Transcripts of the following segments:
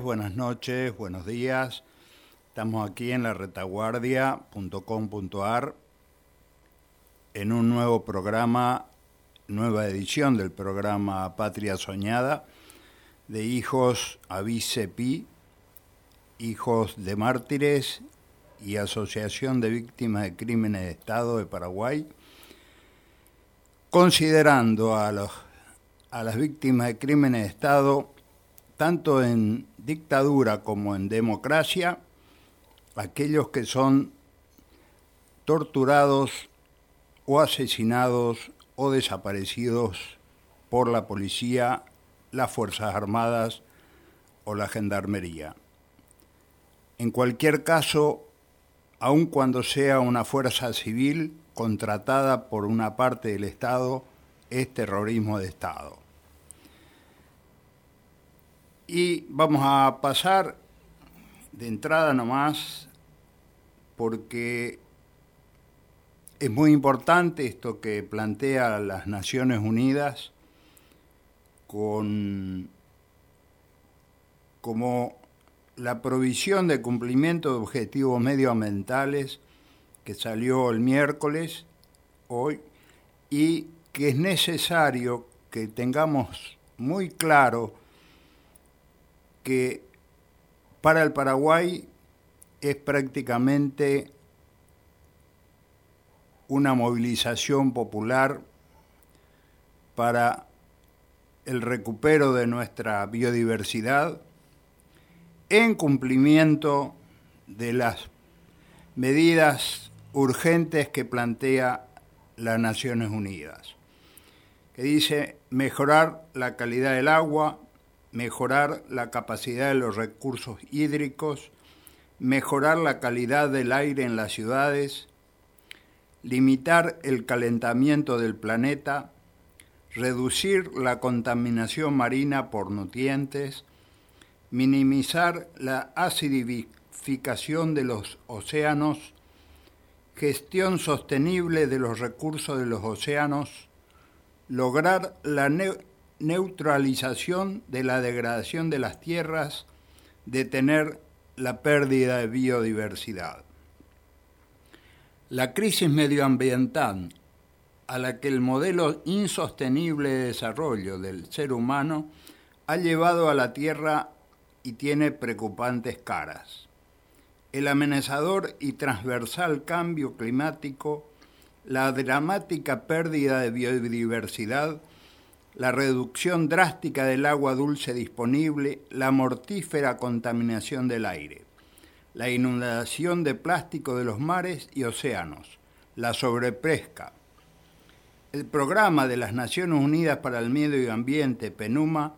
buenas noches, buenos días. Estamos aquí en la retaguardia.com.ar en un nuevo programa, nueva edición del programa Patria Soñada de Hijos Avicepi, Hijos de Mártires y Asociación de Víctimas de Crímenes de Estado de Paraguay, considerando a, los, a las víctimas de crímenes de Estado tanto en dictadura como en democracia, aquellos que son torturados o asesinados o desaparecidos por la policía, las Fuerzas Armadas o la Gendarmería. En cualquier caso, aun cuando sea una fuerza civil contratada por una parte del Estado, es terrorismo de Estado. Y vamos a pasar de entrada nomás, porque es muy importante esto que plantea las Naciones Unidas con como la provisión de cumplimiento de objetivos medioambientales que salió el miércoles, hoy, y que es necesario que tengamos muy claro que para el Paraguay es prácticamente una movilización popular para el recupero de nuestra biodiversidad en cumplimiento de las medidas urgentes que plantea las Naciones Unidas, que dice mejorar la calidad del agua, mejorar la capacidad de los recursos hídricos, mejorar la calidad del aire en las ciudades, limitar el calentamiento del planeta, reducir la contaminación marina por nutrientes, minimizar la acidificación de los océanos, gestión sostenible de los recursos de los océanos, lograr la neutralización de la degradación de las tierras, detener la pérdida de biodiversidad. La crisis medioambiental a la que el modelo insostenible de desarrollo del ser humano ha llevado a la Tierra y tiene preocupantes caras. El amenazador y transversal cambio climático, la dramática pérdida de biodiversidad, la reducción drástica del agua dulce disponible, la mortífera contaminación del aire la inundación de plástico de los mares y océanos, la sobrepresca. El programa de las Naciones Unidas para el Medio Ambiente, PENUMA,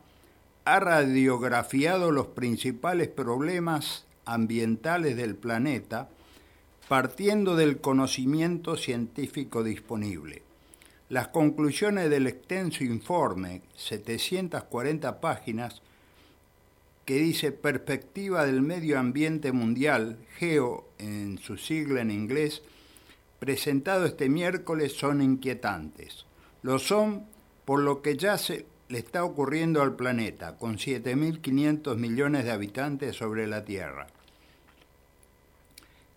ha radiografiado los principales problemas ambientales del planeta partiendo del conocimiento científico disponible. Las conclusiones del extenso informe, 740 páginas, que dice Perspectiva del Medio Ambiente Mundial, GEO en su sigla en inglés, presentado este miércoles son inquietantes. Lo son por lo que ya se le está ocurriendo al planeta, con 7.500 millones de habitantes sobre la Tierra,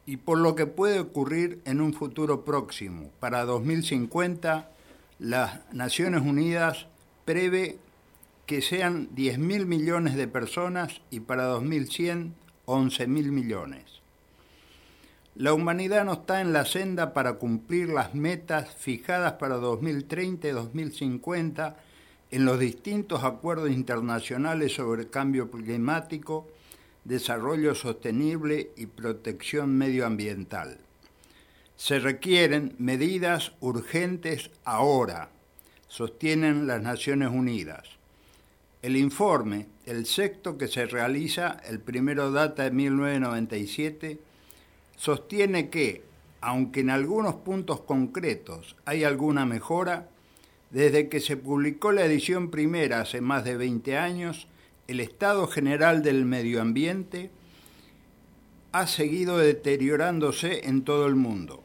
y por lo que puede ocurrir en un futuro próximo. Para 2050, las Naciones Unidas prevé que sean 10.000 millones de personas y para 2100 11.000 millones. La humanidad no está en la senda para cumplir las metas fijadas para 2030 y 2050 en los distintos acuerdos internacionales sobre cambio climático, desarrollo sostenible y protección medioambiental. Se requieren medidas urgentes ahora, sostienen las Naciones Unidas. El informe, el sexto que se realiza, el primero data de 1997, sostiene que, aunque en algunos puntos concretos hay alguna mejora, desde que se publicó la edición primera hace más de 20 años, el estado general del medio ambiente ha seguido deteriorándose en todo el mundo.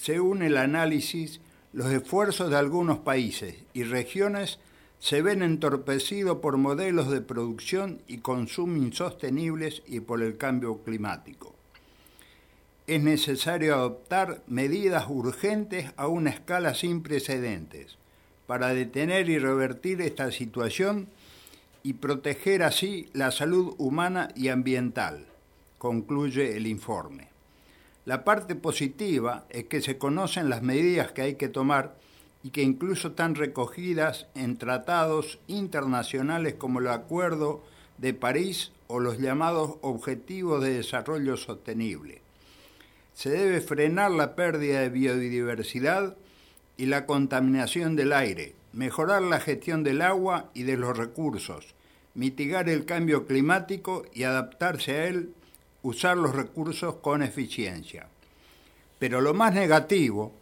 Según el análisis, los esfuerzos de algunos países y regiones se ven entorpecidos por modelos de producción y consumo insostenibles y por el cambio climático. Es necesario adoptar medidas urgentes a una escala sin precedentes para detener y revertir esta situación y proteger así la salud humana y ambiental, concluye el informe. La parte positiva es que se conocen las medidas que hay que tomar y que incluso están recogidas en tratados internacionales como el Acuerdo de París o los llamados Objetivos de Desarrollo Sostenible. Se debe frenar la pérdida de biodiversidad y la contaminación del aire, mejorar la gestión del agua y de los recursos, mitigar el cambio climático y adaptarse a él, usar los recursos con eficiencia. Pero lo más negativo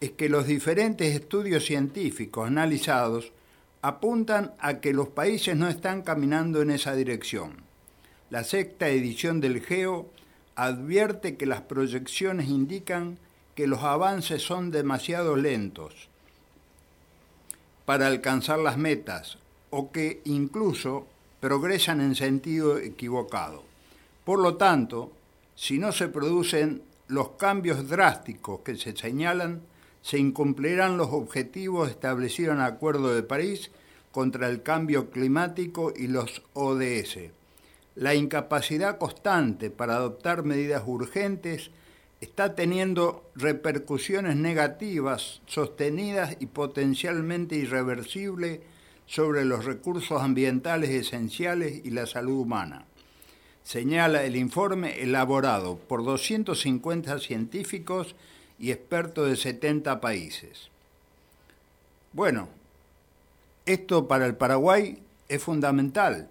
es que los diferentes estudios científicos analizados apuntan a que los países no están caminando en esa dirección. La sexta edición del GEO advierte que las proyecciones indican que los avances son demasiado lentos para alcanzar las metas o que incluso progresan en sentido equivocado. Por lo tanto, si no se producen los cambios drásticos que se señalan, se incumplirán los objetivos establecidos en el Acuerdo de París contra el cambio climático y los ODS. La incapacidad constante para adoptar medidas urgentes está teniendo repercusiones negativas, sostenidas y potencialmente irreversibles sobre los recursos ambientales esenciales y la salud humana. Señala el informe elaborado por 250 científicos y expertos de 70 países. Bueno, esto para el Paraguay es fundamental,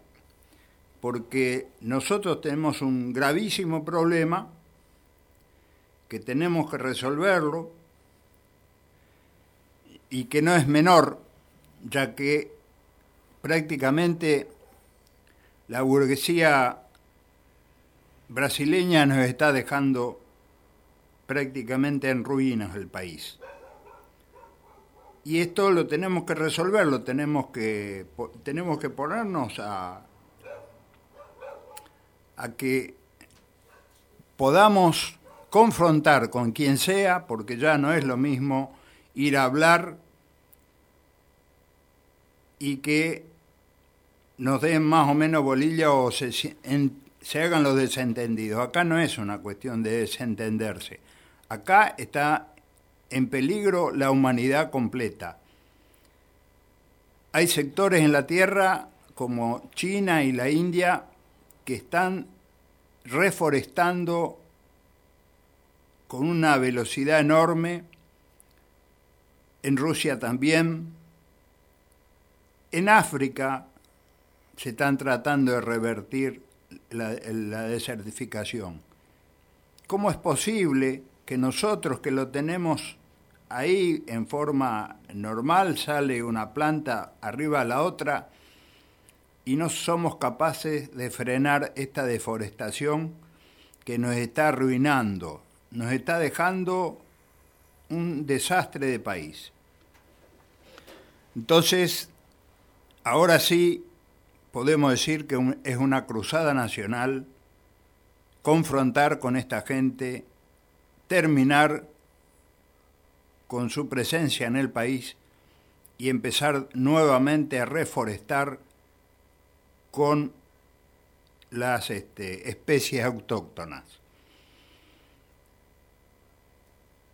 porque nosotros tenemos un gravísimo problema que tenemos que resolverlo y que no es menor, ya que prácticamente la burguesía brasileña nos está dejando prácticamente en ruinas el país. Y esto lo tenemos que resolverlo, tenemos que, tenemos que ponernos a, a que podamos confrontar con quien sea, porque ya no es lo mismo ir a hablar y que nos den más o menos bolilla o se, se hagan los desentendidos. Acá no es una cuestión de desentenderse. Acá está en peligro la humanidad completa. Hay sectores en la Tierra como China y la India que están reforestando con una velocidad enorme, en Rusia también, en África se están tratando de revertir la, desertificación. ¿Cómo es posible que nosotros que lo tenemos ahí en forma normal, sale una planta arriba a la otra, y no somos capaces de frenar esta deforestación que nos está arruinando nos está dejando un desastre de país. Entonces, ahora sí podemos decir que es una cruzada nacional confrontar con esta gente, terminar con su presencia en el país y empezar nuevamente a reforestar con las este, especies autóctonas.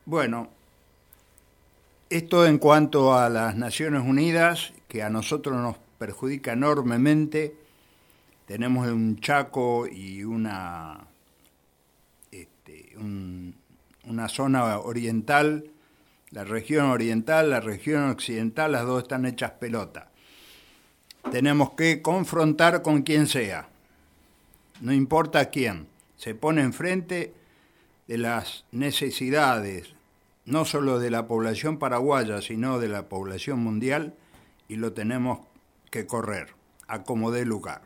Bueno, esto en cuanto a las Naciones Unidas, que a nosotros nos perjudica enormemente, tenemos un Chaco y una, este, una zona oriental, la región oriental, la región occidental, las dos están hechas pelota. Tenemos que confrontar con quien sea, no importa quién, se pone enfrente de las necesidades no solo de la población paraguaya, sino de la población mundial, y lo tenemos correr a como dé lugar.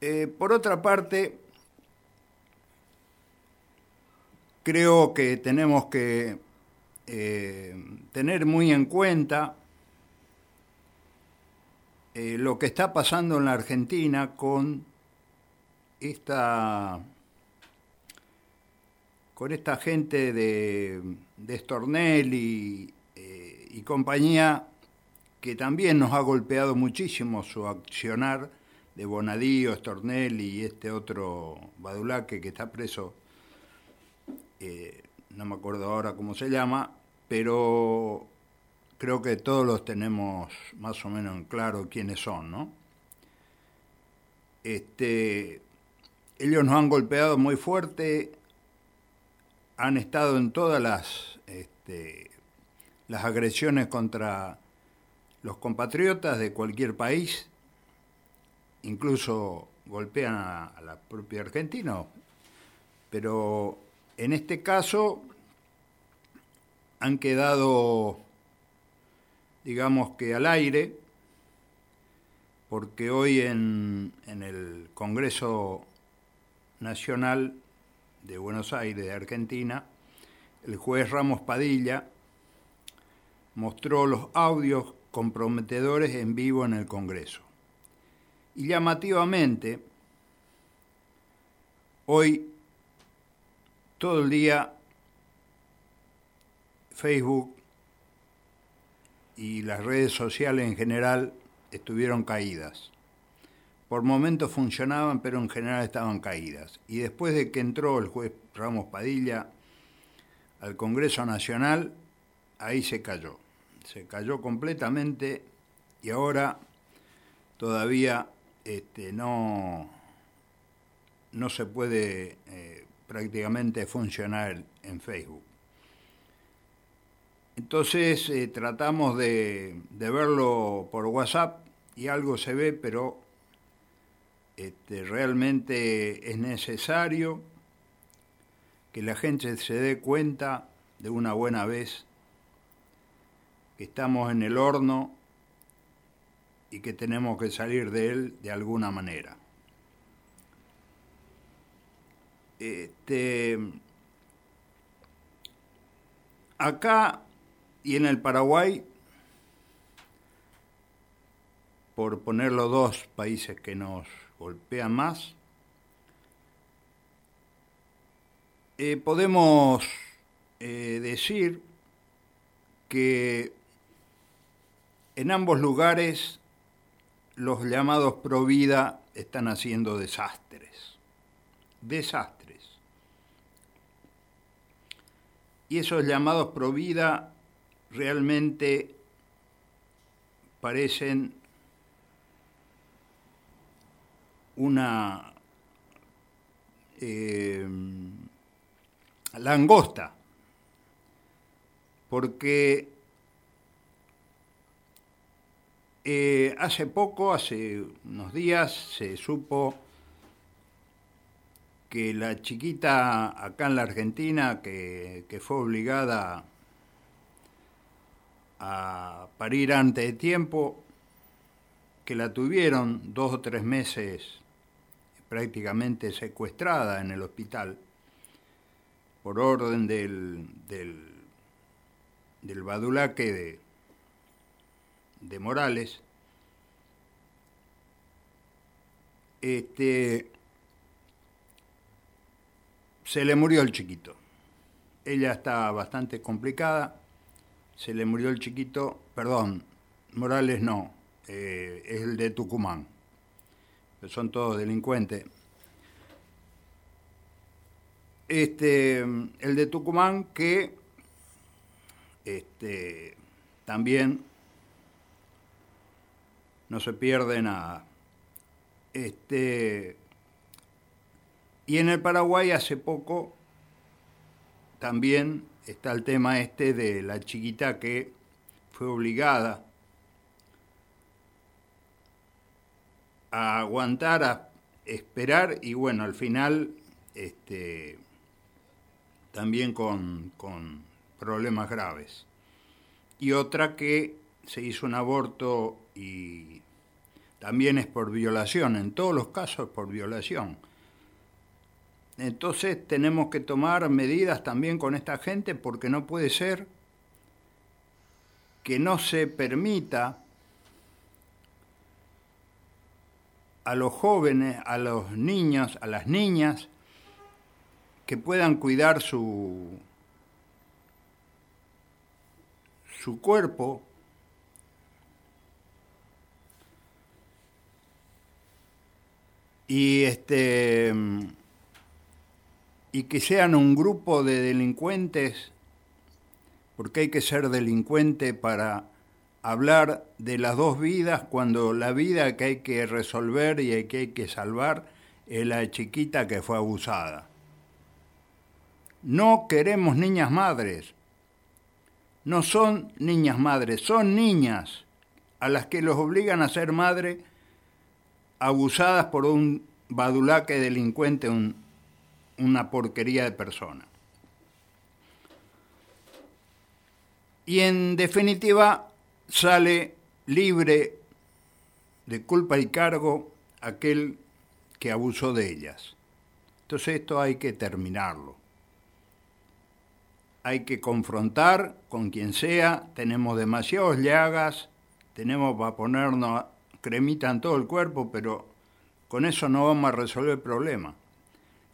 Eh, por otra parte, creo que tenemos que eh, tener muy en cuenta eh, lo que está pasando en la Argentina con esta con esta gente de, Stornelli y compañía que también nos ha golpeado muchísimo su accionar de Bonadío, Stornelli y este otro Badulaque que está preso, eh, no me acuerdo ahora cómo se llama, pero creo que todos los tenemos más o menos en claro quiénes son, ¿no? Este, ellos nos han golpeado muy fuerte han estado en todas las, este, las agresiones contra los compatriotas de cualquier país, incluso golpean a, la propia Argentina, pero en este caso han quedado, digamos que al aire, porque hoy en, en el Congreso Nacional de Buenos Aires, de Argentina, el juez Ramos Padilla mostró los audios comprometedores en vivo en el Congreso. Y llamativamente, hoy todo el día Facebook y las redes sociales en general estuvieron caídas. Por momentos funcionaban, pero en general estaban caídas. Y después de que entró el juez Ramos Padilla al Congreso Nacional, ahí se cayó. Se cayó completamente y ahora todavía este, no, no se puede eh, prácticamente funcionar en Facebook. Entonces eh, tratamos de, verlo por WhatsApp y algo se ve, pero este, realmente es necesario que la gente se dé cuenta de una buena vez estamos en el horno y que tenemos que salir de él de alguna manera. Este, acá y en el Paraguay, por poner los dos países que nos golpean más, eh, podemos eh, decir que en ambos lugares los llamados pro vida están haciendo desastres, desastres. Y esos llamados pro vida realmente parecen una eh, langosta, porque eh, hace poco, hace unos días, se supo que la chiquita acá en la Argentina, que, fue obligada a parir antes de tiempo, que la tuvieron dos o tres meses prácticamente secuestrada en el hospital por orden del, del, del badulaque de, de Morales, este, se le murió el chiquito. Ella está bastante complicada se le murió el chiquito, perdón, Morales no, eh, es el de Tucumán, son todos delincuentes. Este, el de Tucumán que este, también no se pierde nada. Este, y en el Paraguay hace poco también está el tema este de la chiquita que fue obligada a aguantar, a esperar y bueno, al final este, también con, con problemas graves. Y otra que se hizo un aborto y también es por violación, en todos los casos por violación. Entonces tenemos que tomar medidas también con esta gente porque no puede ser que no se permita a los jóvenes, a los niños, a las niñas, que puedan cuidar su, su cuerpo y este y que sean un grupo de delincuentes, porque hay que ser delincuente para hablar de las dos vidas cuando la vida que hay que resolver y que hay que salvar es la chiquita que fue abusada. No queremos niñas madres. No son niñas madres, son niñas a las que los obligan a ser madre abusadas por un badulaque delincuente, un, una porquería de persona. Y en definitiva sale libre de culpa y cargo aquel que abusó de ellas. Entonces esto hay que terminarlo. Hay que confrontar con quien sea, tenemos demasiados llagas, tenemos para ponernos cremita en todo el cuerpo, pero con eso no vamos a resolver el problema.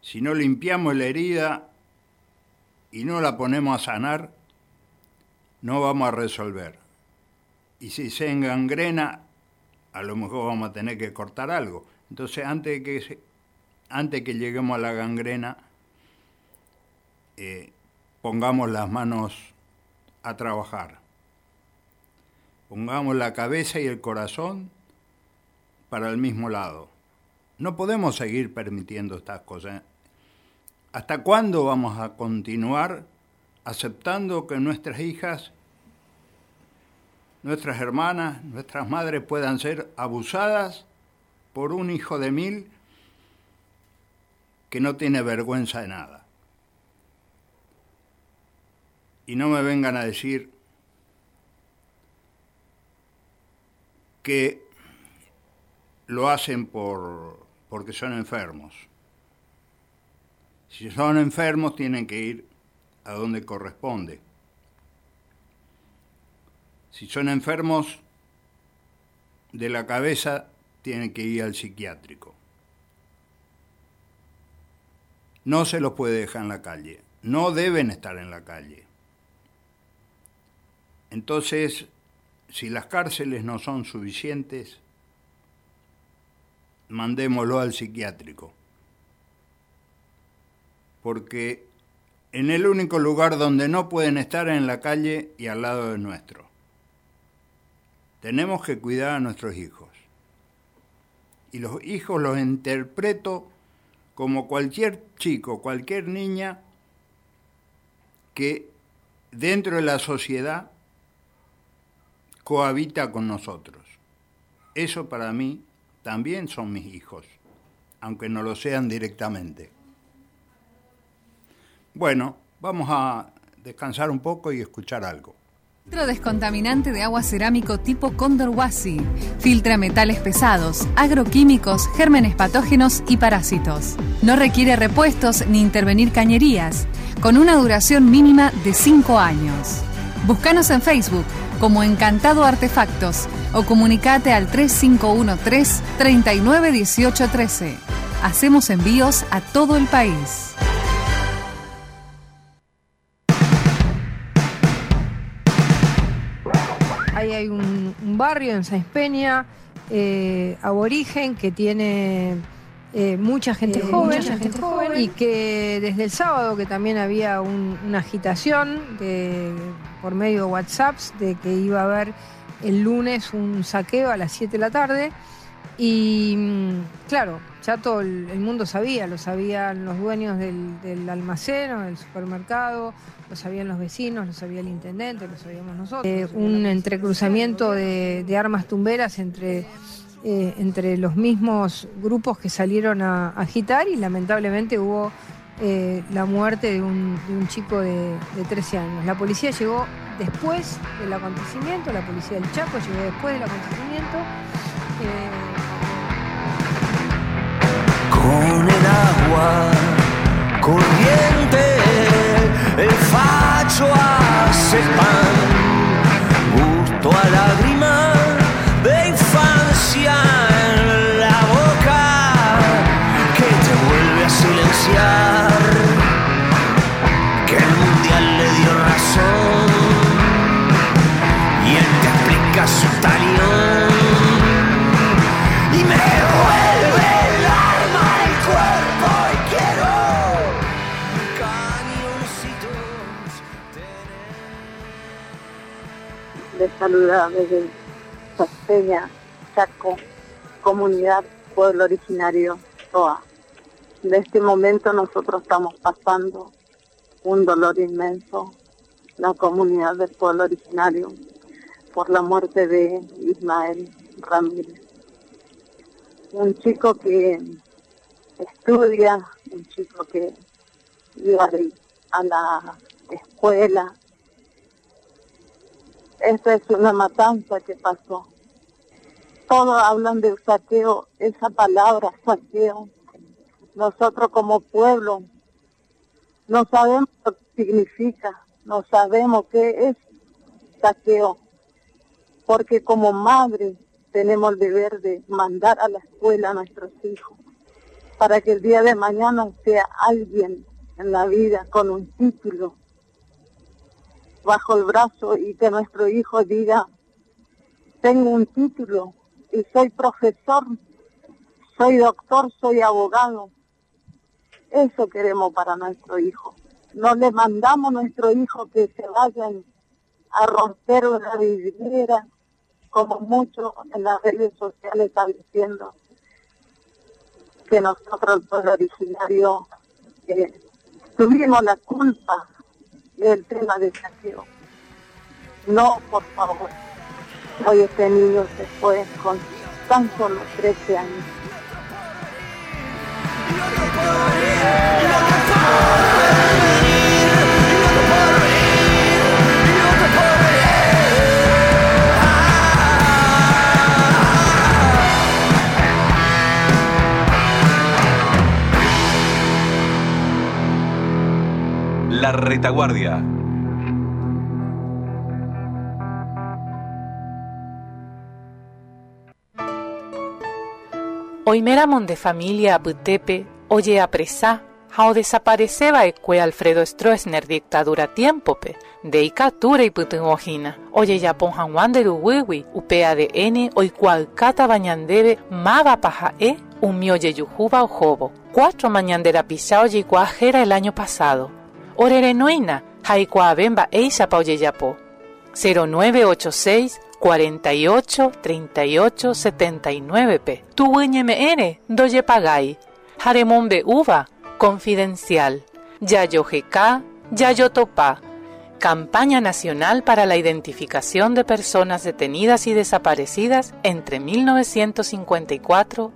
Si no limpiamos la herida, y no la ponemos a sanar, no vamos a resolver. Y si se engangrena, a lo mejor vamos a tener que cortar algo. Entonces, antes que, antes que lleguemos a la gangrena, eh, pongamos las manos a trabajar. Pongamos la cabeza y el corazón para el mismo lado. No podemos seguir permitiendo estas cosas. ¿Hasta cuándo vamos a continuar aceptando que nuestras hijas, nuestras hermanas, nuestras madres puedan ser abusadas por un hijo de mil que no tiene vergüenza de nada? Y no me vengan a decir que lo hacen por, porque son enfermos. Si son enfermos tienen que ir a donde corresponde. Si son enfermos de la cabeza, tienen que ir al psiquiátrico. No se los puede dejar en la calle. No deben estar en la calle. Entonces, si las cárceles no son suficientes, mandémoslo al psiquiátrico porque en el único lugar donde no pueden estar en la calle y al lado de nuestro. Tenemos que cuidar a nuestros hijos. Y los hijos los interpreto como cualquier chico, cualquier niña que dentro de la sociedad cohabita con nosotros. Eso para mí también son mis hijos, aunque no lo sean directamente. Bueno, vamos a descansar un poco y escuchar algo. Filtro descontaminante de agua cerámico tipo Condor Wasi. Filtra metales pesados, agroquímicos, gérmenes patógenos y parásitos. No requiere repuestos ni intervenir cañerías, con una duración mínima de 5 años. Búscanos en Facebook como Encantado Artefactos o comunicate al 3513 391813. Hacemos envíos a todo el país. ahí hay un, barrio en Sáenz Peña, eh, aborigen, que tiene eh, mucha, gente, joven, mucha gente joven. y que desde el sábado que también había un- una agitación de- por medio de WhatsApps de que iba a haber el lunes un saqueo a las 7 de la tarde. Y mm, claro, ya todo el, el mundo sabía, lo sabían los dueños del, del almacén o del supermercado, lo sabían los vecinos, lo sabía el intendente, lo sabíamos nosotros. Eh, un entrecruzamiento de, de armas tumberas entre, eh, entre los mismos grupos que salieron a, agitar y lamentablemente hubo eh, la muerte de un, chico de, de 13 años. La policía llegó después del acontecimiento, la policía del Chaco llegó después del acontecimiento. eh, con el agua corriente, el facho hace pan, gusto a lágrima que el mundial le dio razón y él te explica su talión y me vuelve el alma al cuerpo y quiero cañoncitos les saluda desde Saspeña, Chaco, comunidad, pueblo originario, TOA. En este momento nosotros estamos pasando un dolor inmenso, la comunidad del pueblo originario, por la muerte de Ismael Ramírez. Un chico que estudia, un chico que iba de- a la escuela, esta es una matanza que pasó. Todos hablan del saqueo, esa palabra saqueo. Nosotros como pueblo no sabemos lo que significa, no sabemos qué es saqueo, porque como madre tenemos el deber de mandar a la escuela a nuestros hijos, para que el día de mañana sea alguien en la vida con un título bajo el brazo y que nuestro hijo diga, tengo un título y soy profesor, soy doctor, soy abogado. Eso queremos para nuestro hijo. No le mandamos a nuestro hijo que se vayan a romper una vidriera, como muchos en las redes sociales están diciendo que nosotros, el pueblo originario, eh, tuvimos la culpa del tema de saqueo. No, por favor. Hoy este niño se fue con tan solo 13 años. La retaguardia. Oimeramon de familia Butepe, oye apresá, hao desapareceba ecue Alfredo Stroessner dictadura tiempope, de icatura y putunojina, oye yapon hanwan de uwiwi, upea de n, oikual kata bañandebe, maga paja e, un mioye yujuba ojobo, cuatro mañandera pisao y cuajera el año pasado, orerenoina, haikua bemba eisa pa oye yapo, 0986 48 38 79 p. Tu MN, doye pagai. Jaremombe uva, confidencial. Yayo GK, Yayo Topa. Campaña Nacional para la Identificación de Personas Detenidas y Desaparecidas entre 1954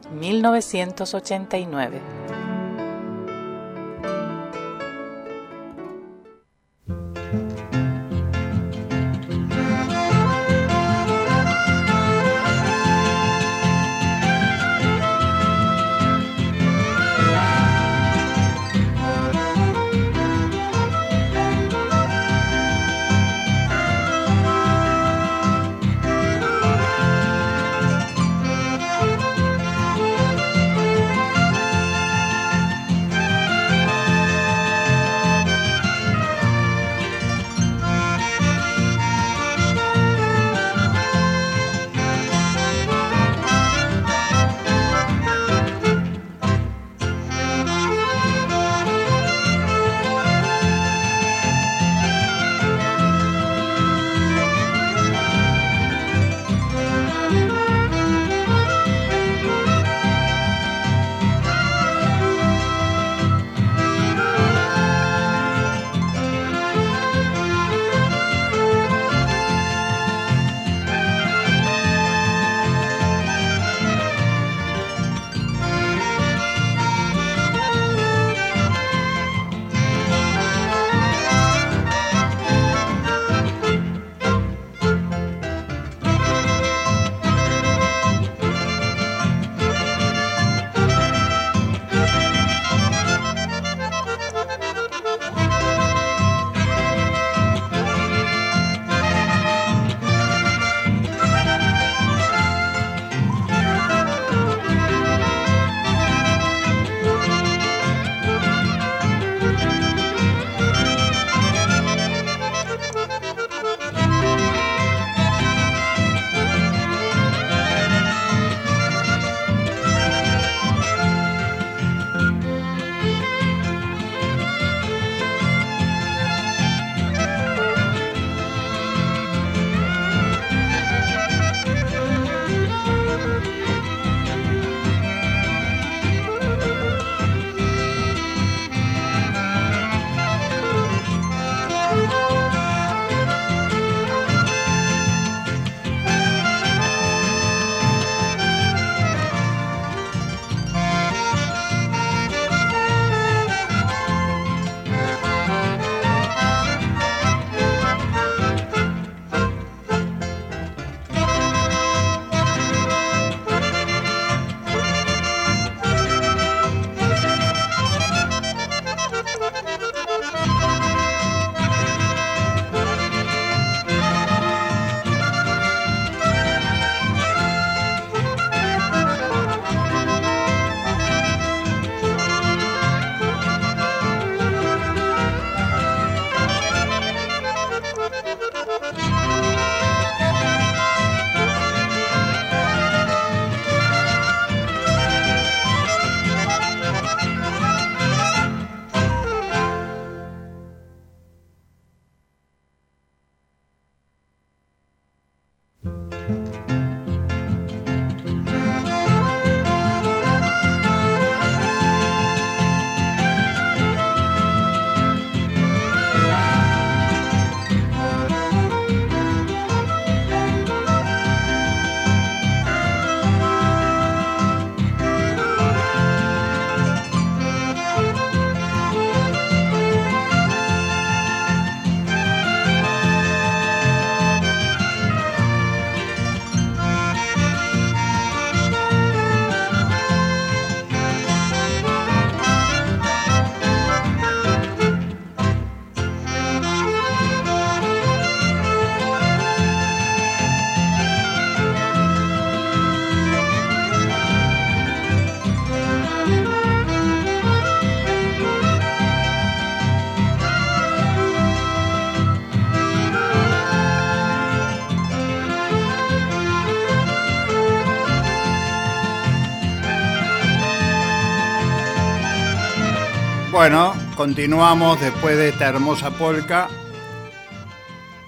continuamos después de esta hermosa polca.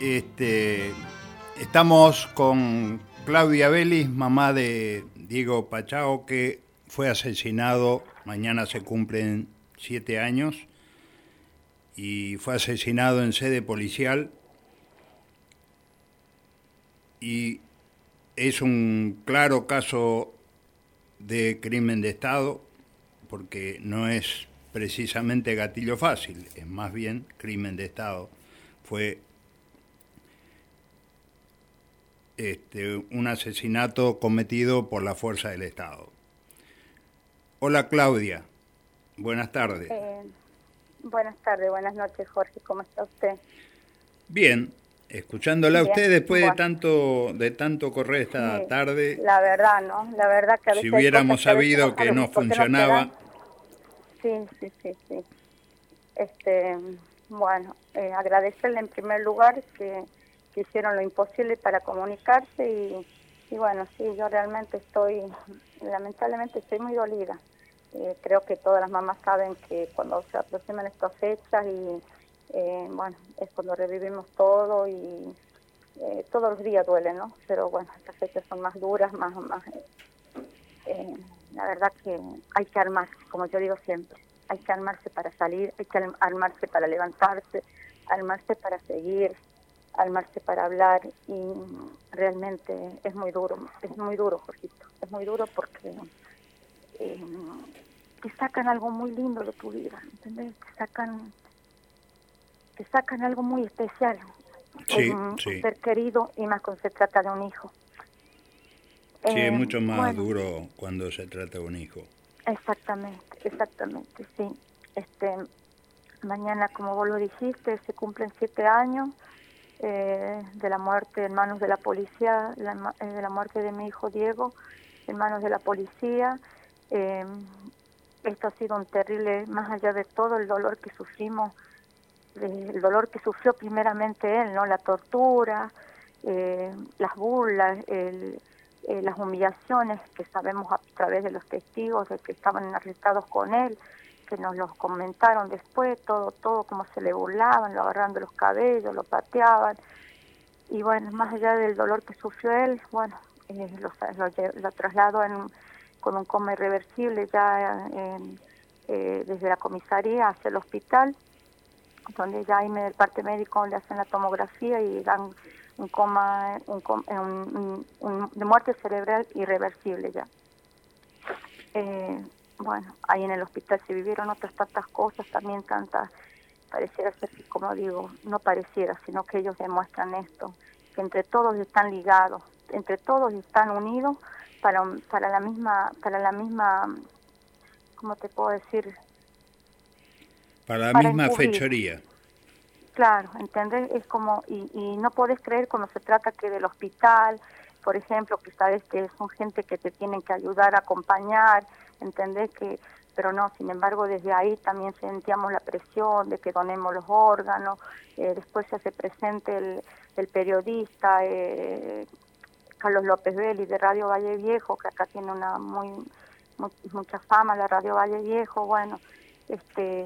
Este, estamos con Claudia Vélez, mamá de Diego Pachao, que fue asesinado, mañana se cumplen siete años, y fue asesinado en sede policial. Y es un claro caso de crimen de Estado, porque no es precisamente gatillo fácil, es más bien crimen de Estado. Fue este, un asesinato cometido por la fuerza del Estado. Hola Claudia, buenas tardes. Eh, buenas tardes, buenas noches Jorge, ¿cómo está usted? Bien, escuchándola usted después de tanto de tanto correr esta tarde. La verdad, ¿no? La verdad que a veces si hubiéramos sabido que no funcionaba. Sí, sí, sí, sí. Este, bueno, eh, agradecerle en primer lugar que hicieron lo imposible para comunicarse y, y bueno, sí, yo realmente estoy, lamentablemente estoy muy dolida. Eh, creo que todas las mamás saben que cuando se aproximan estas fechas y eh, bueno, es cuando revivimos todo y todos los días duelen, ¿no? Pero bueno, estas fechas son más duras, más, más la verdad que hay que armarse, como yo digo siempre, hay que armarse para salir, hay que armarse para levantarse, armarse para seguir, armarse para hablar y realmente es muy duro, es muy duro, Jorgito, es muy duro porque eh, te sacan algo muy lindo de tu vida, ¿entendés? Te sacan, te sacan algo muy especial, sí, un sí. ser querido y más cuando se trata de un hijo. Sí, es Eh, mucho más bueno, duro cuando se trata de un hijo. Exactamente, exactamente, sí. Este, mañana, como vos lo dijiste, se cumplen siete años eh, de la muerte en manos de la policía, la eh, de la muerte de mi hijo Diego en manos de la policía. Eh, esto ha sido un terrible, más allá de todo el dolor que sufrimos, el dolor que sufrió primeramente él, ¿no? La tortura, eh, las burlas, el, eh, las humillaciones que sabemos a través de los testigos de que estaban arrestados con él, que nos los comentaron después, todo, todo como se le burlaban, lo agarrando los cabellos, lo pateaban. Y bueno, más allá del dolor que sufrió él, bueno, eh, lo, lo, lo trasladó en, con un coma irreversible ya eh, desde la comisaría hacia el hospital, donde ya ahí en el parte médico le hacen la tomografía y dan un coma, un, eh, un- un- un- de muerte cerebral irreversible ya. Eh, bueno, ahí en el hospital se vivieron otras tantas cosas, también tantas, pareciera ser que, como digo, no pareciera, sino que ellos demuestran esto, que entre todos están ligados, entre todos están unidos para, para la misma, para la misma, ¿cómo te puedo decir? Para la Para misma encubrir. fechoría. Claro, ¿entendés? Es como, y, y no podés creer cuando se trata que del hospital, por ejemplo, que sabes que son gente que te tienen que ayudar, acompañar, ¿entendés? Que, pero no, sin embargo, desde ahí también sentíamos la presión de que donemos los órganos, eh, después se hace presente el, el periodista eh, Carlos López Vélez de Radio Valle Viejo, que acá tiene una muy, mu- mucha fama, la Radio Valle Viejo, bueno, este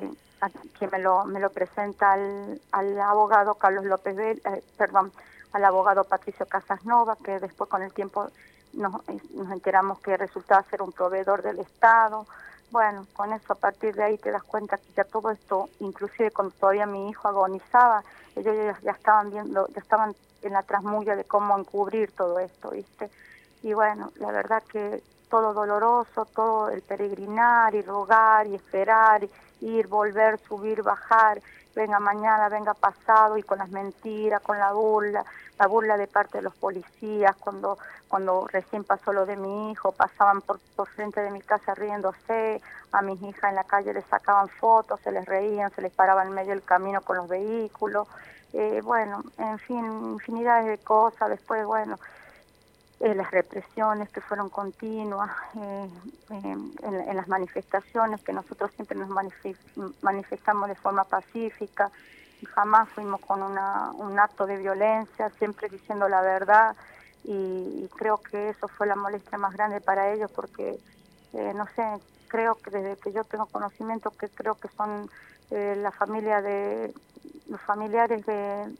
que me lo me lo presenta al, al abogado Carlos López Vélez, eh, perdón, al abogado Patricio Casasnova, que después con el tiempo nos, eh, nos enteramos que resultaba ser un proveedor del Estado. Bueno, con eso a partir de ahí te das cuenta que ya todo esto, inclusive cuando todavía mi hijo agonizaba, ellos ya, ya estaban viendo, ya estaban en la trasmulla de cómo encubrir todo esto, ¿viste? Y bueno, la verdad que todo doloroso, todo el peregrinar y rogar y esperar, ir, volver, subir, bajar, venga mañana, venga pasado y con las mentiras, con la burla, la burla de parte de los policías, cuando cuando recién pasó lo de mi hijo, pasaban por, por frente de mi casa riéndose, a mis hijas en la calle les sacaban fotos, se les reían, se les paraban en medio del camino con los vehículos, eh, bueno, en fin, infinidades de cosas, después, bueno, eh, las represiones que fueron continuas, eh, eh, en, las manifestaciones que nosotros siempre nos manife- manifestamos de forma pacífica, jamás fuimos con una, un acto de violencia, siempre diciendo la verdad y, creo que eso fue la molestia más grande para ellos porque, eh, no sé, creo que desde que yo tengo conocimiento que creo que son la familia de los familiares de,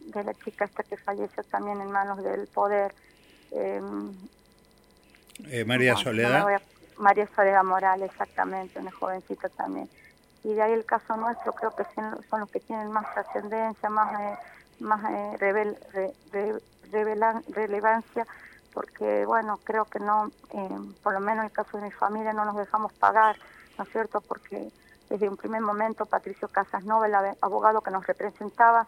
de la chica esta que falleció también en manos del poder. Em, eh, María Soledad. María Soledad Morales, exactamente, una jovencita también. Y de ahí el caso nuestro creo que son los que tienen más trascendencia, más, eh, más eh, revel, relevancia, porque bueno, creo que no, por lo menos en el caso de mi familia no nos dejamos pagar, ¿no es cierto? Porque desde un primer momento Patricio Casasnova, el abogado que nos representaba,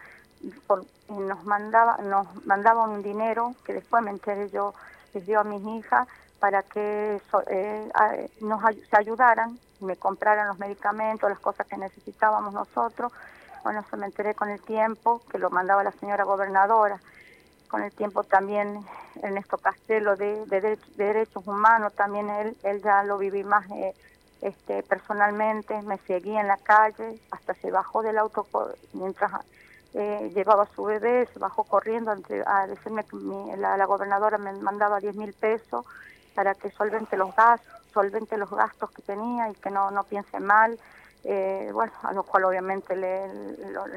nos mandaba nos mandaba un dinero que después me enteré yo les dio a mis hijas para que eh, nos se ayudaran me compraran los medicamentos las cosas que necesitábamos nosotros. Bueno se me enteré con el tiempo que lo mandaba la señora gobernadora con el tiempo también Ernesto Castelo de, de, derechos humanos también él él ya lo viví más eh, este personalmente me seguía en la calle hasta se bajó del auto mientras eh, llevaba a su bebé, se bajó corriendo a decirme que la, gobernadora me mandaba 10 mil pesos para que solvente los gastos, solvente los gastos que tenía y que no, no piense mal. Eh, bueno, a lo cual obviamente le,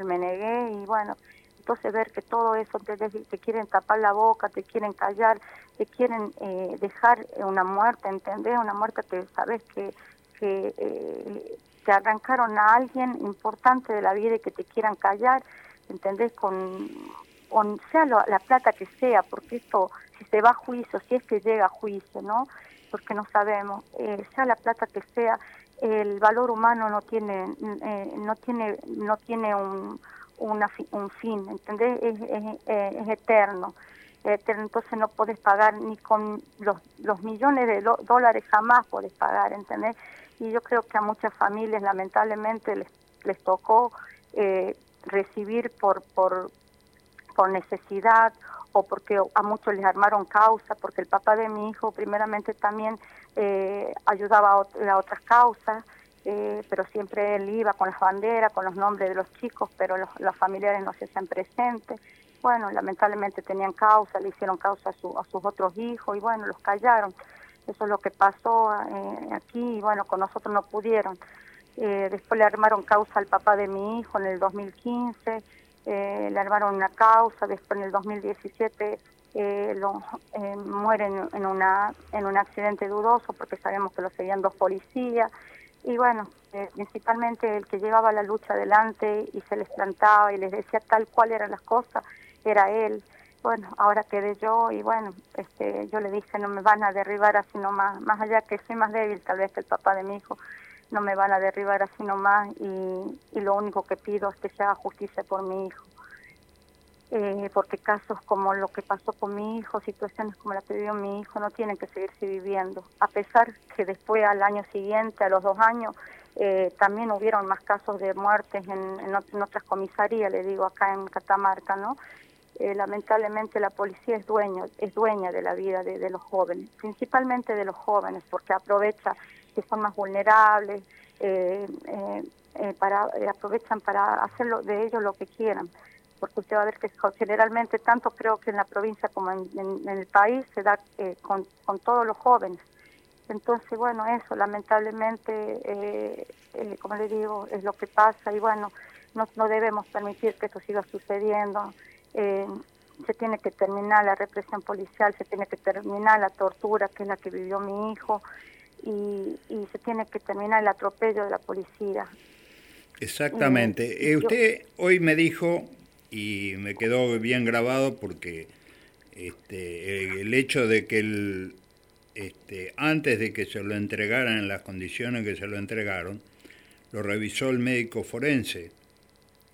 me negué y bueno, entonces ver que todo eso te, te, quieren tapar la boca, te quieren callar, te quieren eh, dejar una muerte, ¿entendés? Una muerte que sabes que, que eh, te arrancaron a alguien importante de la vida y que te quieran callar ¿entendés? Con, con sea la plata que sea, porque esto, si se va a juicio, si es que llega a juicio, ¿no? Porque no sabemos, eh, sea la plata que sea, el valor humano no tiene, eh, no tiene, no tiene un, un fin, ¿entendés? Es, es, eterno. Entonces no puedes pagar ni con los, los millones de dólares, jamás puedes pagar, ¿entendés? Y yo creo que a muchas familias lamentablemente les, les tocó eh, recibir por, por, por necesidad o porque a muchos les armaron causa, porque el papá de mi hijo primeramente también eh, ayudaba a, otras causas, eh, pero siempre él iba con las banderas, con los nombres de los chicos, pero los, familiares no se hacían presentes. Bueno, lamentablemente tenían causa, le hicieron causa a, su, a sus otros hijos y bueno, los callaron. Eso es lo que pasó eh, aquí y bueno, con nosotros no pudieron. Eh, después le armaron causa al papá de mi hijo en el 2015, eh, le armaron una causa, después en el 2017 eh, lo, eh, mueren en, una, en un accidente dudoso porque sabemos que lo seguían dos policías. Y bueno, principalmente el que llevaba la lucha adelante y se les plantaba y les decía tal cual eran las cosas, era él. Bueno, ahora quedé yo y bueno, este, yo le dije no me van a derribar así nomás, más allá que soy más débil tal vez que el papá de mi hijo, no me van a derribar así nomás y, y lo único que pido es que se haga justicia por mi hijo. Eh, porque casos como lo que pasó con mi hijo, situaciones como la que vivió mi hijo, no tienen que seguirse viviendo. A pesar que después al año siguiente, a los dos años, eh, también hubieron más casos de muertes en, en, otras comisarías, le digo acá en Catamarca, ¿no? Eh, lamentablemente la policía es dueño, es dueña de la vida de, de los jóvenes, principalmente de los jóvenes, porque aprovecha que son más vulnerables, eh, eh, eh, para aprovechan para hacerlo de ellos lo que quieran. Porque usted va a ver que generalmente tanto creo que en la provincia como en, el país se da con, con, todos los jóvenes. Entonces bueno eso lamentablemente como le digo es lo que pasa. Y bueno no, no debemos permitir que esto siga sucediendo. Se tiene que terminar la represión policial se tiene que terminar la tortura que es la que vivió mi hijo y, se tiene que terminar el atropello de la policía. Exactamente. Eh, usted hoy me dijo, y me quedó bien grabado porque este, el hecho de que el, este, antes de que se lo entregaran en las condiciones que se lo entregaron, lo revisó el médico forense,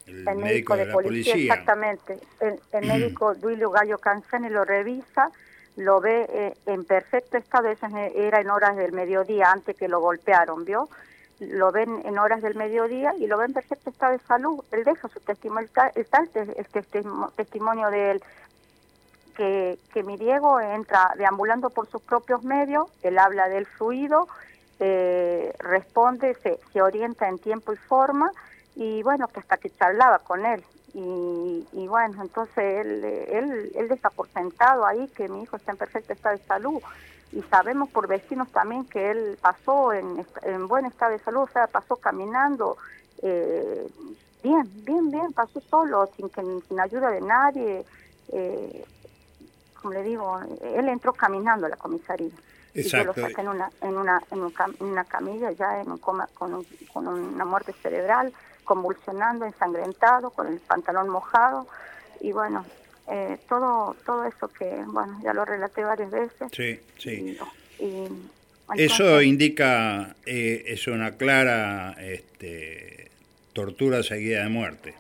el, médico, de, la policía, Exactamente. El, el médico Duilio Gallo Canceni lo revisa lo ve eh, en perfecto estado, eso era en horas del mediodía, antes que lo golpearon, ¿vio? Lo ven en horas del mediodía y lo ve en perfecto estado de salud. Él deja su testimonio, está, el, testimonio de él, que, que mi Diego entra deambulando por sus propios medios, él habla del fluido, eh, responde, se, se orienta en tiempo y forma, y bueno, que hasta que charlaba con él, y, y bueno, entonces él, él, él deja por sentado ahí que mi hijo está en perfecto estado de salud y sabemos por vecinos también que él pasó en, en buen estado de salud, o sea, pasó caminando eh, bien, bien, bien, pasó solo, sin, que, sin ayuda de nadie. Eh, como le digo, él entró caminando a la comisaría. Y yo lo saqué en una, en una, en, una camilla ya en un coma, con, un, con una muerte cerebral, convulsionando, ensangrentado, con el pantalón mojado. Y bueno, eh, todo todo eso que, bueno, ya lo relaté varias veces. Sí, sí. eso indica, eh, es una clara este, tortura seguida de muerte.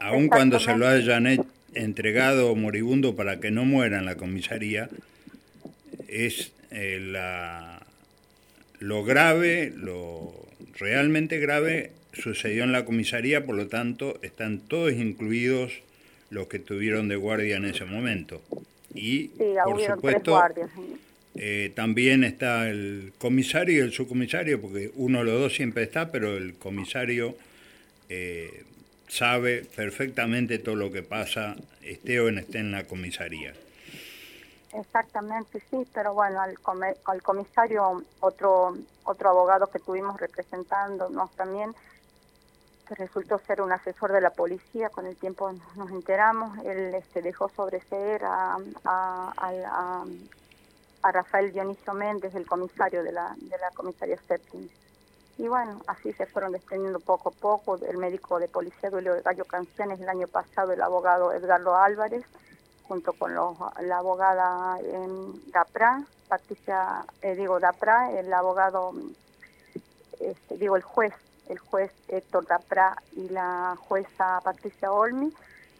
Aun cuando se lo hayan entregado moribundo para que no muera en la comisaría, es eh, la, lo grave, lo realmente grave sucedió en la comisaría, por lo tanto están todos incluidos los que tuvieron de guardia en ese momento. Y por supuesto eh, también está el comisario y el subcomisario, porque uno de los dos siempre está, pero el comisario eh, sabe perfectamente todo lo que pasa, esté o no esté en la comisaría. Exactamente, sí, pero bueno, al, al comisario, otro, otro abogado que tuvimos representándonos también, resultó ser un asesor de la policía, con el tiempo nos enteramos, él este, dejó sobreseer a, Rafael Dionisio Méndez, el comisario de la, de la comisaría séptima. Y bueno, así se fueron desprendiendo poco a poco, el médico de policía Duilio Gallo Canciones, el año pasado el abogado Edgardo Álvarez, junto con los, la abogada en Dapra, Patricia, eh, digo Dapra, el abogado, este, digo el juez el juez Héctor Dapra y la jueza Patricia Olmi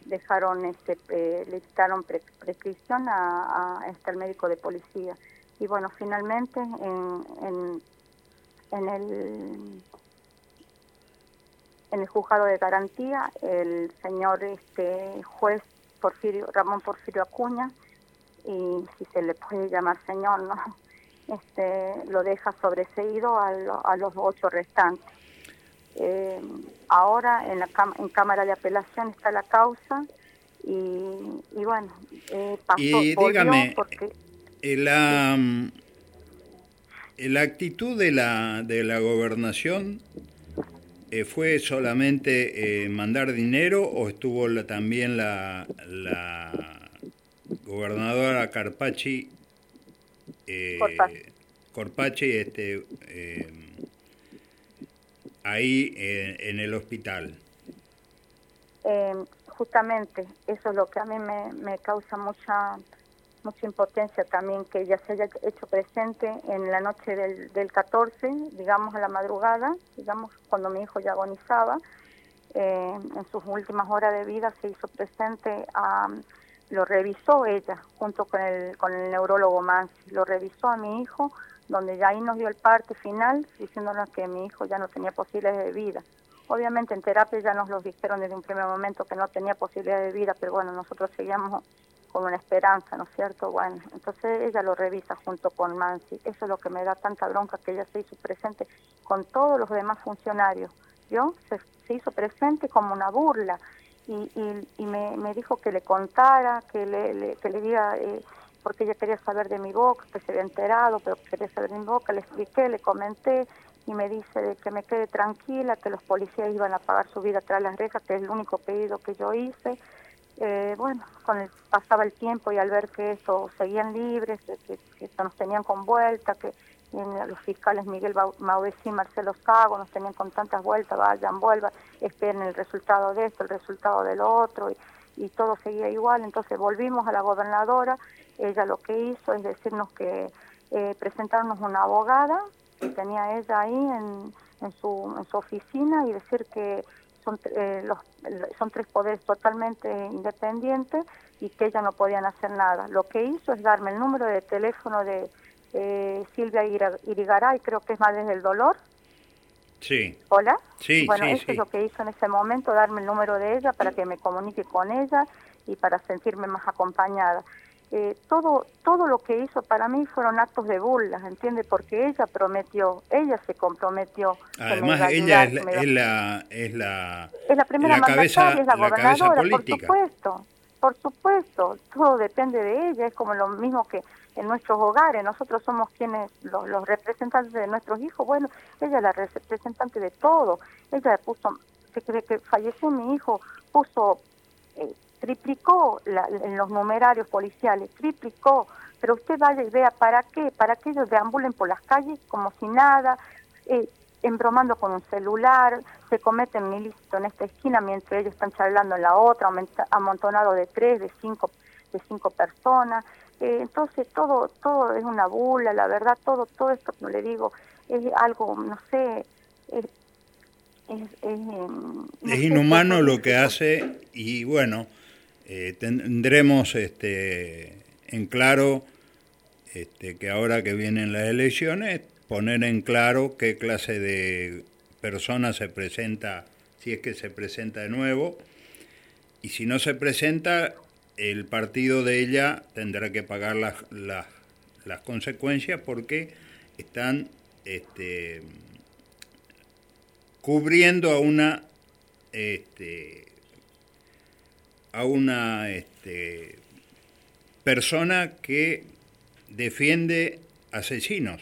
dejaron este eh, le dictaron prescripción a, este médico de policía. Y bueno finalmente en, en, el en el juzgado de garantía el señor este juez Porfirio Ramón Porfirio Acuña y si se le puede llamar señor no este lo deja sobreseído a los ocho restantes eh, ahora en la en Cámara de Apelación está la causa y, bueno, eh, pasó, y dígame, eh, la, la actitud de la, de la gobernación eh, fue solamente mandar dinero o estuvo también la, la gobernadora Carpachi, Corpachi, este, ahí eh, en el hospital? Em, justamente, eso es lo que a mí me, causa mucha mucha impotencia también que ella se haya hecho presente en la noche del, del 14, digamos a la madrugada, digamos cuando mi hijo ya agonizaba, eh, en sus últimas horas de vida se hizo presente, lo revisó ella junto con el, con el neurólogo Mansi, lo revisó a mi hijo, donde ya ahí nos dio el parte final diciéndonos que mi hijo ya no tenía posibilidades de vida. Obviamente en terapia ya nos lo dijeron desde un primer momento que no tenía posibilidades de vida, pero bueno, nosotros seguíamos con una esperanza, ¿no es cierto? Bueno, entonces ella lo revisa junto con Mansi. Eso es lo que me da tanta bronca que ella se hizo presente con todos los demás funcionarios. ¿Yo? Se, hizo presente como una burla y, y, me, me, dijo que le contara, que le, que le diga... Eh, porque ella quería saber de mi boca, que se había enterado, pero quería saber de mi boca, le expliqué, le comenté y me dice que me quede tranquila, que los policías iban a pagar su vida tras las rejas, que es el único pedido que yo hice. Eh, bueno, con el, pasaba el tiempo y al ver que eso seguían libres, que, que, nos tenían con vuelta, que los fiscales Miguel Maudesí y Marcelo Sago nos tenían con tantas vueltas, vayan, vuelvan, esperen el resultado de esto, el resultado del otro, y, y todo seguía igual. Entonces volvimos a la gobernadora ella lo que hizo es decirnos que eh, presentarnos una abogada que tenía ella ahí en, en, su, en su oficina y decir que son, eh, los, son tres poderes totalmente independientes y que ella no podían hacer nada. Lo que hizo es darme el número de teléfono de eh, Silvia Irigaray, creo que es Madres del Dolor. Sí. Hola. Sí, bueno, sí, eso es lo que hizo en ese momento, darme el número de ella para que me comunique con ella y para sentirme más acompañada. eh, todo todo lo que hizo para mí fueron actos de burla, ¿entiende? Porque ella prometió, ella se comprometió. Además, ella es, la, es, la, es la es la primera la cabeza, es la gobernadora, por política. supuesto, por supuesto, todo depende de ella, es como lo mismo que en nuestros hogares, nosotros somos quienes, los, los representantes de nuestros hijos, bueno, ella es la representante de todo, ella puso, que, que, que falleció mi hijo, puso eh, triplicó la, en los numerarios policiales, triplicó, pero usted vaya y vea para qué, para que ellos deambulen por las calles como si nada, eh, embromando con un celular, se cometen un ilícito en esta esquina mientras ellos están charlando en la otra, amontonado de tres, de cinco, de cinco personas, eh, entonces todo, todo es una bula, la verdad, todo, todo esto, como le digo, es algo, no sé, es, es, es, no es inhumano lo que hace y bueno, eh, tendremos este, en claro este, que ahora que vienen las elecciones, poner en claro qué clase de persona se presenta, si es que se presenta de nuevo, y si no se presenta, el partido de ella tendrá que pagar las, las, las consecuencias porque están este, cubriendo a una este, a una este, persona que defiende asesinos.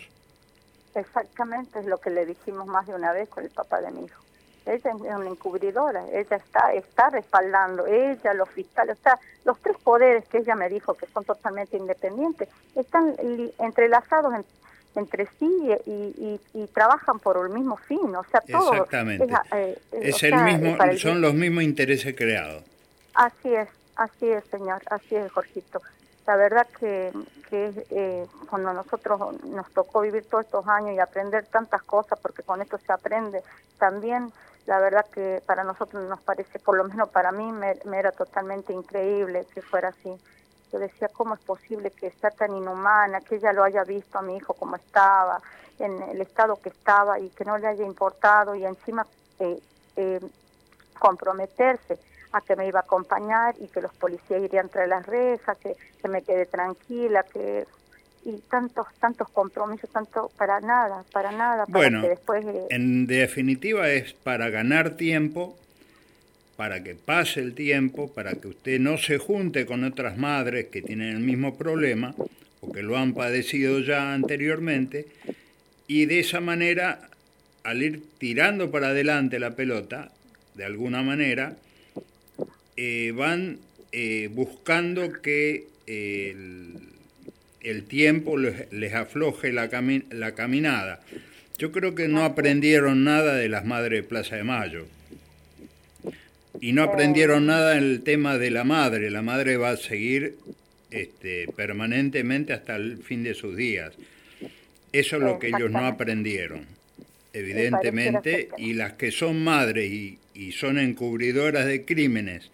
Exactamente, es lo que le dijimos más de una vez con el papá de mi hijo. Ella es una encubridora, ella está está respaldando, ella, los fiscales, o sea, los tres poderes que ella me dijo que son totalmente independientes, están li- entrelazados en- entre sí y, y- y trabajan por el mismo fin, o sea, todo Exactamente. es, eh, eh, Es o el sea, mismo, el son los mismos intereses creados. Así es, así es, señor, así es, Jorgito. La verdad que, que eh, cuando nosotros nos tocó vivir todos estos años y aprender tantas cosas, porque con esto se aprende, también la verdad que para nosotros nos parece, por lo menos para mí, me, era totalmente increíble que fuera así. Yo decía, ¿cómo es posible que sea tan inhumana, que ella lo haya visto a mi hijo como estaba, en el estado que estaba y que no le haya importado y encima eh, eh, comprometerse a que me iba a acompañar y que los policías irían tras las rejas, que, que me quede tranquila, que y tantos tantos compromisos, tanto para nada, para nada, para Bueno, que después eh, En definitiva es para ganar tiempo, para que pase el tiempo, para que usted no se junte con otras madres que tienen el mismo problema o que lo han padecido ya anteriormente y de esa manera, al ir tirando para adelante la pelota, de alguna manera, eh, van eh, buscando que el, el tiempo les, les afloje la, cami- la caminada. Yo creo que no aprendieron nada de las madres de Plaza de Mayo. Y no aprendieron nada en el tema de la madre. La madre va a seguir este, permanentemente hasta el fin de sus días. Eso es lo que ellos no aprendieron, evidentemente. Y las que son madres y, y son encubridoras de crímenes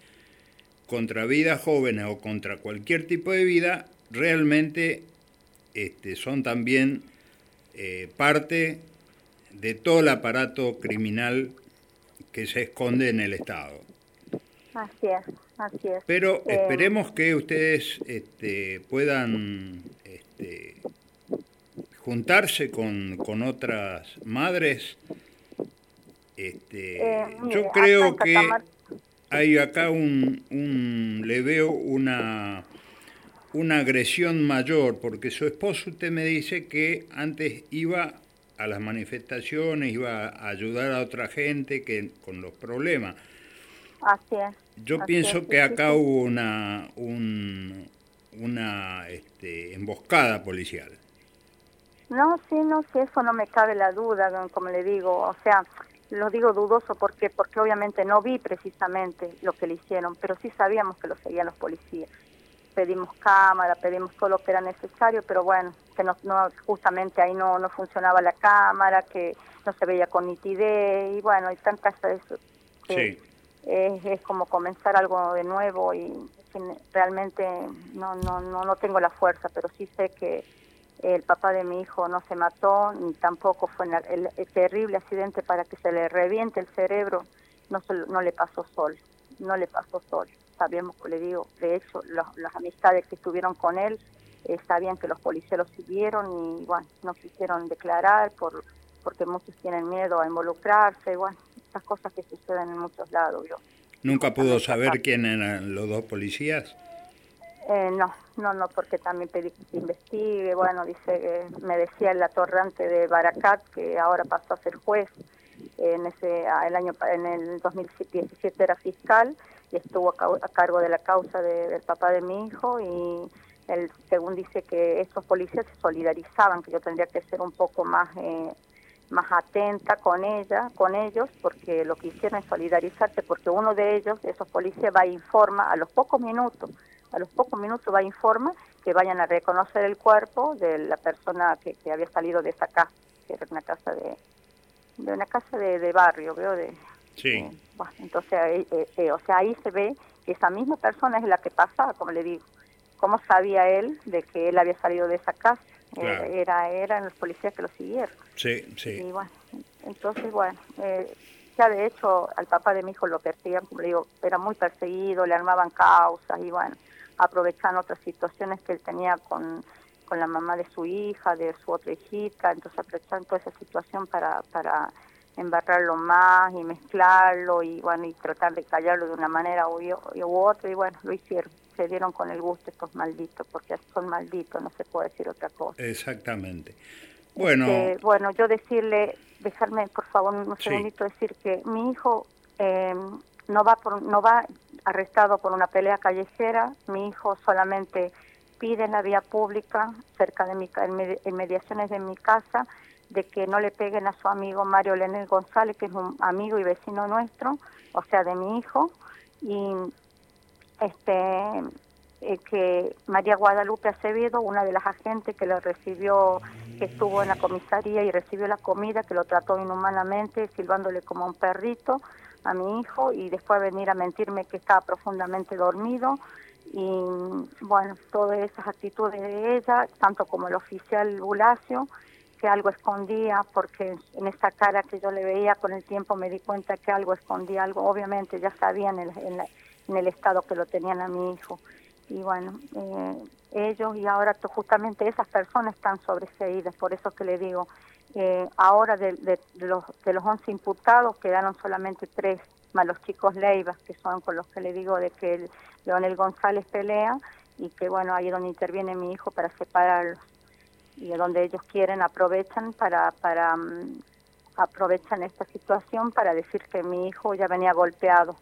contra vidas jóvenes o contra cualquier tipo de vida, realmente este, son también eh, parte de todo el aparato criminal que se esconde en el Estado. así es, así es. Pero Eh, esperemos que ustedes este, puedan este, juntarse con, con otras madres. Este, Eh, mire, yo creo que hay acá un, un- le veo una una agresión mayor porque su esposo usted me dice que antes iba a las manifestaciones iba a ayudar a otra gente que con los problemas Así es. yo así pienso es, que sí, acá sí. hubo una un- una este, emboscada policial No, sí, no, sí, eso no me cabe la duda, como le digo, o sea, lo digo dudoso porque porque obviamente no vi precisamente lo que le hicieron, pero sí sabíamos que lo seguían los policías. Pedimos cámara, pedimos todo lo que era necesario, pero bueno, que no, no justamente ahí no, no funcionaba la cámara, que no se veía con nitidez y bueno, hay tantas eso que sí es, es como comenzar algo de nuevo y realmente no, no, no, no tengo la fuerza, pero sí sé que el papá de mi hijo no se mató, ni tampoco fue el, el terrible accidente para que se le reviente el cerebro, no, se no le pasó sol, no le pasó sol. Sabemos, le digo, de hecho, los- las amistades que estuvieron con él eh, sabían que los policías lo siguieron y, bueno, no quisieron declarar por porque muchos tienen miedo a involucrarse, bueno, estas cosas que suceden en muchos lados, yo. ¿Nunca pudo saber quién eran los dos policías? Eh, no, no, no, porque también pedí que se investigue. Bueno, dice que me decía el atorrante de Baracat que ahora pasó a ser juez. En ese, el año, en el 2017 era fiscal y estuvo a, a cargo de la causa de- del papá de mi hijo y él, según dice que esos policías se solidarizaban, que yo tendría que ser un poco más eh, más atenta con ella, con ellos, porque lo que hicieron es solidarizarse, porque uno de ellos, esos policías, va e informa a los pocos minutos, a los pocos minutos va e informa que vayan a reconocer el cuerpo de la persona que, que había salido de esa casa, que era una casa de, de una casa de, de barrio, veo de Sí. bueno, entonces, eh, eh, o sea, ahí se ve que esa misma persona es la que pasaba, como le digo. ¿Cómo sabía él de que él había salido de esa casa? Claro. Eh, Era, eran los policías que lo siguieron. Sí, sí. Y bueno, entonces, bueno, eh, ya de hecho al papá de mi hijo lo perseguían, como le digo, era muy perseguido, le armaban causas y bueno, aprovechan otras situaciones que él tenía con, con la mamá de su hija, de su otra hijita, entonces aprovecharon toda esa situación para, para embarrarlo más y mezclarlo y bueno, y tratar de callarlo de una manera u, u otra y bueno, lo hicieron, se dieron con el gusto estos malditos, porque son malditos, no se puede decir otra cosa. Exactamente. Bueno, Este, bueno, yo decirle, dejarme por favor un Sí. segundito decir que mi hijo eh, no va por, no va arrestado por una pelea callejera, mi hijo solamente pide en la vía pública, cerca de mi, en mediaciones de mi casa, de que no le peguen a su amigo Mario Leonel González, que es un amigo y vecino nuestro, o sea, de mi hijo, y este eh, que María Guadalupe Acevedo, una de las agentes que lo recibió, que estuvo en la comisaría y recibió la comida, que lo trató inhumanamente, silbándole como un perrito a mi hijo y después venir a mentirme que estaba profundamente dormido y bueno, todas esas actitudes de ella, tanto como el oficial Bulacio, que algo escondía, porque en esa cara que yo le veía con el tiempo me di cuenta que algo escondía, algo obviamente ya sabían en el, la- en el estado que lo tenían a mi hijo. Y bueno, eh, ellos y ahora justamente esas personas están sobreseídas, por eso que le digo, eh, ahora de, los, de los 11 imputados quedaron solamente tres, más los chicos Leivas, que son con los que le digo de que el Leonel González pelea y que bueno, ahí es donde interviene mi hijo para separarlos y donde ellos quieren aprovechan para para mm, aprovechan esta situación para decir que mi hijo ya venía golpeado.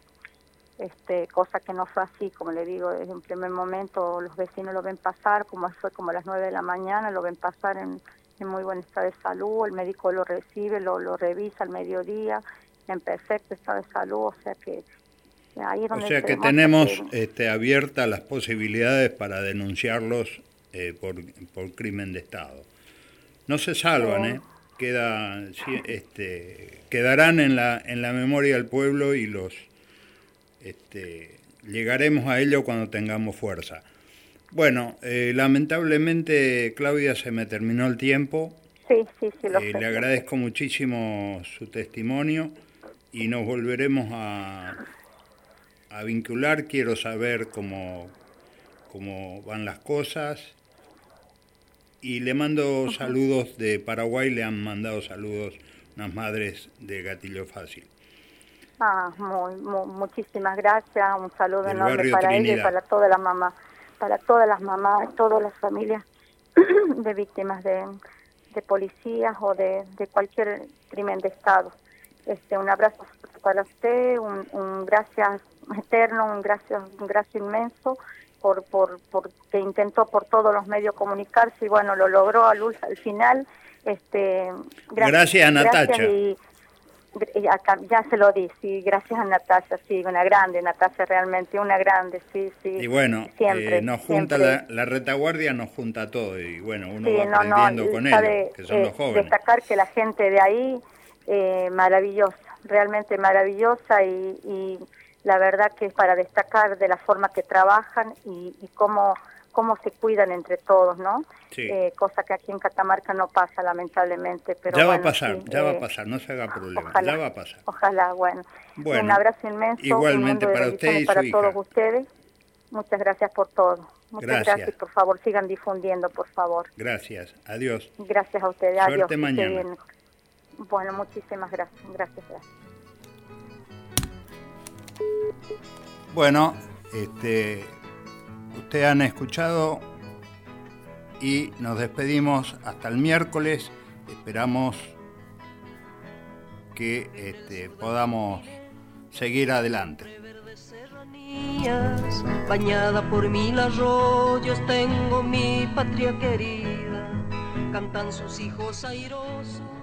Este cosa que no fue así como le digo desde un primer momento los vecinos lo ven pasar como fue como a las nueve de la mañana lo ven pasar en, en muy buen estado de salud el médico lo recibe lo, lo revisa al mediodía en perfecto estado de salud o sea que ahí es o donde sea se que tenemos que- este, abiertas las posibilidades para denunciarlos eh, por, por crimen de Estado. No se salvan. ¿eh? Queda, este, quedarán en la, en la memoria del pueblo y los este, llegaremos a ello cuando tengamos fuerza. Bueno, eh, lamentablemente, Claudia, se me terminó el tiempo. sí sí sí lo Eh, le agradezco muchísimo su testimonio y nos volveremos a, a vincular. Quiero saber cómo, cómo van las cosas. Y le mando saludos de Paraguay, le han mandado saludos unas madres de Gatillo Fácil. Ah, muy, mu- muchísimas gracias. Un saludo Del enorme para ella y Trinidad. para todas las mamás, para todas las mamás, todas las familias de víctimas de, de policías o de, de cualquier crimen de Estado. Este, un abrazo para usted, un, un gracias eterno, un gracias, un gracias inmenso por, por, por que intentó por todos los medios comunicarse y bueno, lo logró al, ul- al final. Este, Gracias a Natacha. y- y acá ya se lo di, sí, gracias a Natasha, sí, una grande, Natasha realmente, una grande, sí, sí. Y bueno, siempre, eh, nos junta siempre. la, la retaguardia, nos junta todo. Y bueno, uno Sí, va no, no, aprendiendo con ellos, que son eh, los jóvenes. Destacar que la gente de ahí, eh, maravillosa, realmente maravillosa y, y la verdad que es para destacar de la forma que trabajan y, y cómo, cómo se cuidan entre todos, ¿no? Sí. Eh, cosa que aquí en Catamarca no pasa, lamentablemente. Pero ya va a bueno, pasar, sí, ya va eh, a pasar, no se haga problema, ojalá. ya va a pasar. Ojalá, bueno. Bueno, un abrazo inmenso. igualmente un para usted y para su todos hija. ustedes. Muchas gracias por todo. Muchas Gracias. gracias. y por favor sigan difundiendo, por favor. Gracias, adiós. Gracias a ustedes. Suerte Adiós. mañana. Bueno, muchísimas gracias. Gracias, gracias. Bueno, este, ustedes han escuchado y nos despedimos hasta el miércoles. Esperamos que este, podamos seguir adelante. bañada por mil arroyos, tengo mi patria querida. Cantan sus hijos airosos